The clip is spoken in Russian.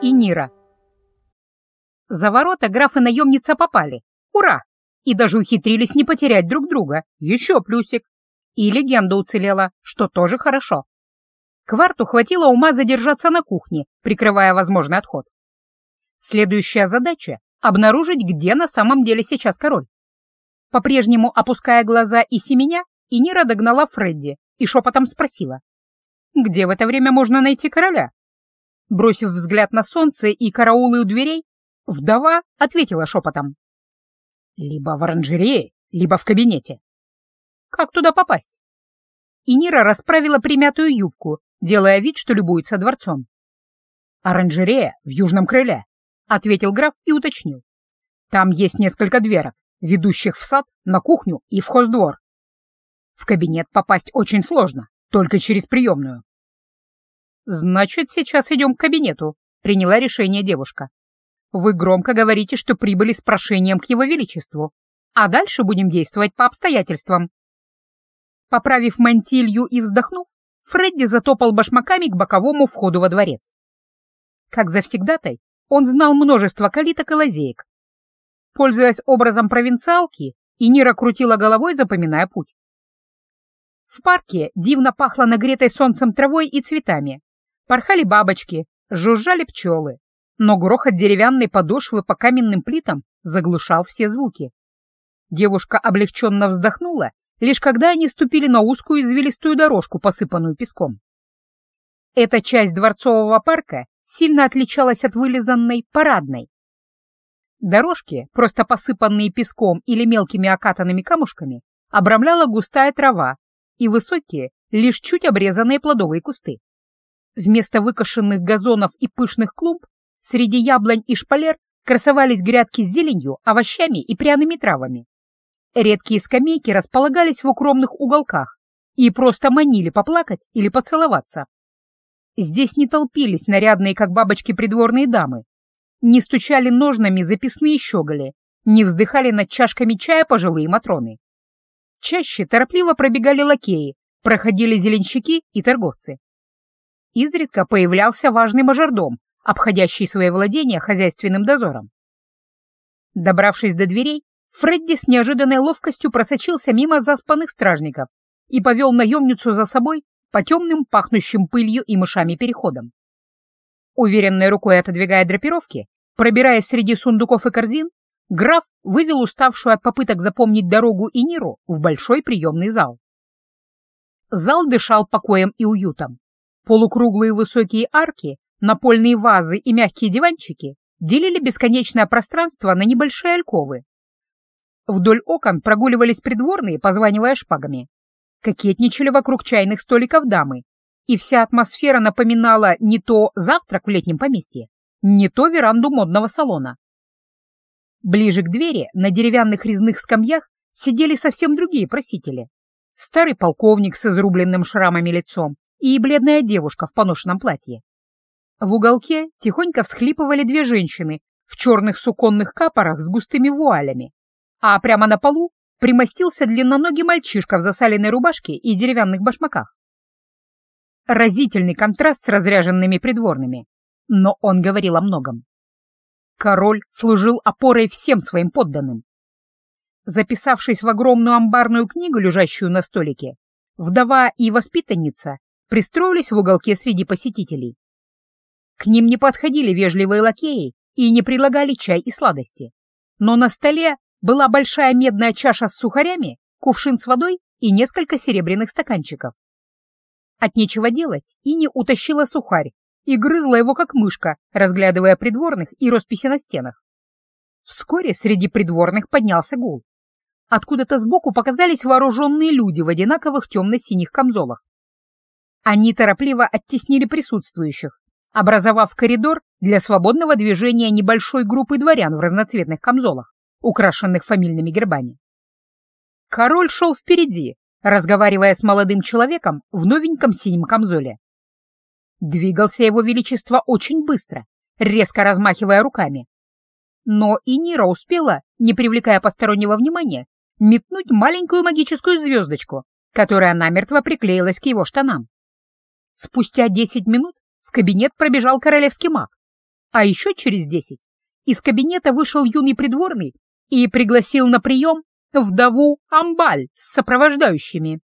и Нира. За ворота граф и наемница попали. Ура! И даже ухитрились не потерять друг друга. Еще плюсик. И легенда уцелела, что тоже хорошо. Кварту хватило ума задержаться на кухне, прикрывая возможный отход. Следующая задача — обнаружить, где на самом деле сейчас король. По-прежнему опуская глаза и семеня, Инира догнала Фредди и шепотом спросила. «Где в это время можно найти короля?» Бросив взгляд на солнце и караулы у дверей, вдова ответила шепотом. «Либо в оранжерее, либо в кабинете». «Как туда попасть?» Инира расправила примятую юбку, делая вид, что любуется дворцом. «Оранжерея в южном крыле», — ответил граф и уточнил. «Там есть несколько дверок, ведущих в сад, на кухню и в хоздвор. В кабинет попасть очень сложно, только через приемную. «Значит, сейчас идем к кабинету», — приняла решение девушка. «Вы громко говорите, что прибыли с прошением к его величеству, а дальше будем действовать по обстоятельствам». Поправив мантилью и вздохнув, Фредди затопал башмаками к боковому входу во дворец. Как завсегдатай, он знал множество калиток и лазеек. Пользуясь образом провинциалки, Инира крутила головой, запоминая путь. В парке дивно пахло нагретой солнцем травой и цветами. Порхали бабочки, жужжали пчелы, но грохот деревянной подошвы по каменным плитам заглушал все звуки. Девушка облегченно вздохнула, лишь когда они ступили на узкую извилистую дорожку, посыпанную песком. Эта часть дворцового парка сильно отличалась от вылизанной парадной. Дорожки, просто посыпанные песком или мелкими окатанными камушками, обрамляла густая трава и высокие, лишь чуть обрезанные плодовые кусты. Вместо выкошенных газонов и пышных клумб среди яблонь и шпалер красовались грядки с зеленью, овощами и пряными травами. Редкие скамейки располагались в укромных уголках и просто манили поплакать или поцеловаться. Здесь не толпились нарядные, как бабочки, придворные дамы, не стучали ножнами записные щеголи, не вздыхали над чашками чая пожилые матроны. Чаще торопливо пробегали лакеи, проходили зеленщики и торговцы. Изредка появлялся важный мажордом, обходящий свои владения хозяйственным дозором. Добравшись до дверей, Фредди с неожиданной ловкостью просочился мимо заспанных стражников и повел наемницу за собой по темным, пахнущим пылью и мышами переходам. Уверенной рукой отодвигая драпировки, пробираясь среди сундуков и корзин, граф вывел уставшую от попыток запомнить дорогу и Ниру в большой приемный зал. Зал дышал покоем и уютом. Полукруглые высокие арки, напольные вазы и мягкие диванчики делили бесконечное пространство на небольшие альковы. Вдоль окон прогуливались придворные, позванивая шпагами. Кокетничали вокруг чайных столиков дамы, и вся атмосфера напоминала не то завтрак в летнем поместье, не то веранду модного салона. Ближе к двери на деревянных резных скамьях сидели совсем другие просители. Старый полковник с изрубленным шрамами лицом и бледная девушка в поношенном платье. В уголке тихонько всхлипывали две женщины в черных суконных капорах с густыми вуалями, а прямо на полу примостился длинноногий мальчишка в засаленной рубашке и деревянных башмаках. Разительный контраст с разряженными придворными, но он говорил о многом. Король служил опорой всем своим подданным. Записавшись в огромную амбарную книгу, лежащую на столике, вдова и воспитанница пристроились в уголке среди посетителей. К ним не подходили вежливые лакеи и не предлагали чай и сладости. Но на столе была большая медная чаша с сухарями, кувшин с водой и несколько серебряных стаканчиков. От нечего делать Ини утащила сухарь и грызла его как мышка, разглядывая придворных и росписи на стенах. Вскоре среди придворных поднялся гул. Откуда-то сбоку показались вооруженные люди в одинаковых темно-синих камзолах. Они торопливо оттеснили присутствующих, образовав коридор для свободного движения небольшой группы дворян в разноцветных камзолах, украшенных фамильными гербами. Король шел впереди, разговаривая с молодым человеком в новеньком синем камзоле. Двигался его величество очень быстро, резко размахивая руками. Но и Нира успела, не привлекая постороннего внимания, метнуть маленькую магическую звездочку, которая намертво приклеилась к его штанам. Спустя десять минут в кабинет пробежал королевский маг. А еще через десять из кабинета вышел юный придворный и пригласил на прием вдову Амбаль с сопровождающими.